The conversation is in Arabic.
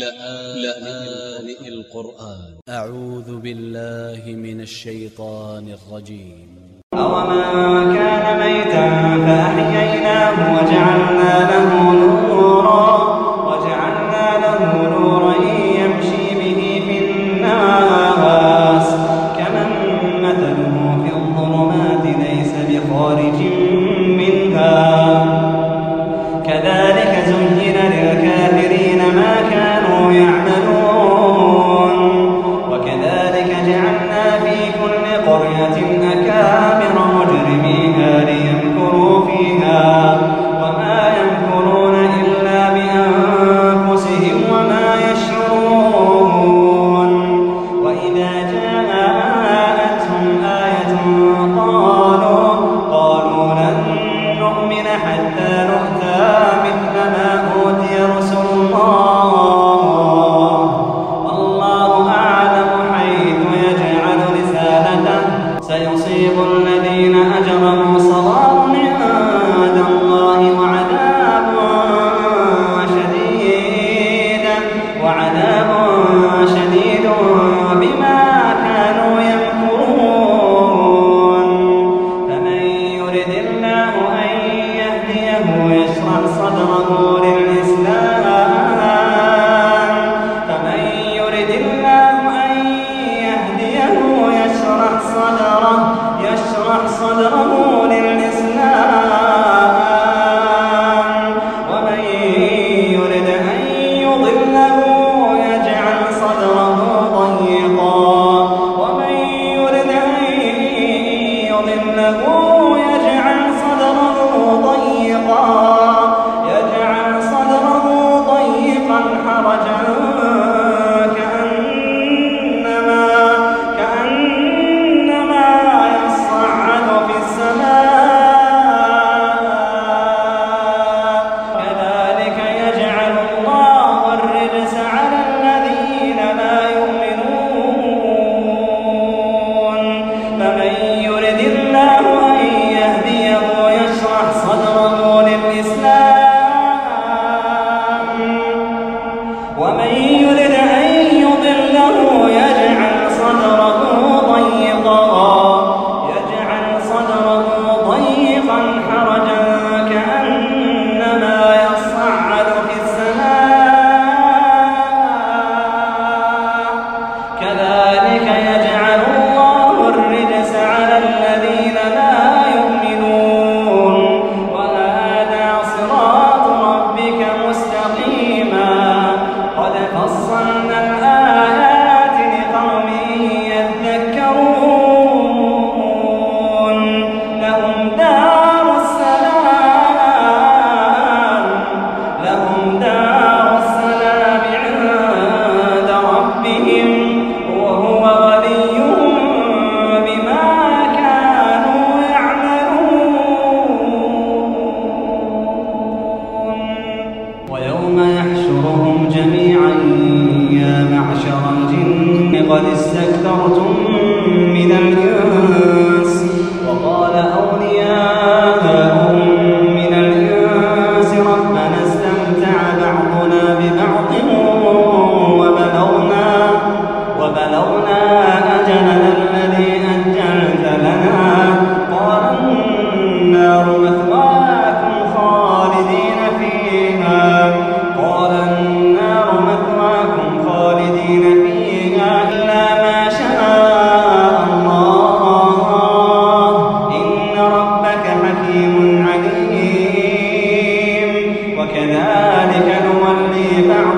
لآن القرآن. أ ع و ذ ب ا ل ل ه من ا ل ش ي ط ا ن ا ل ج ي م أ و م من كان ميتا فأحييناه وجعلنا له نورا كذلك نولي بعض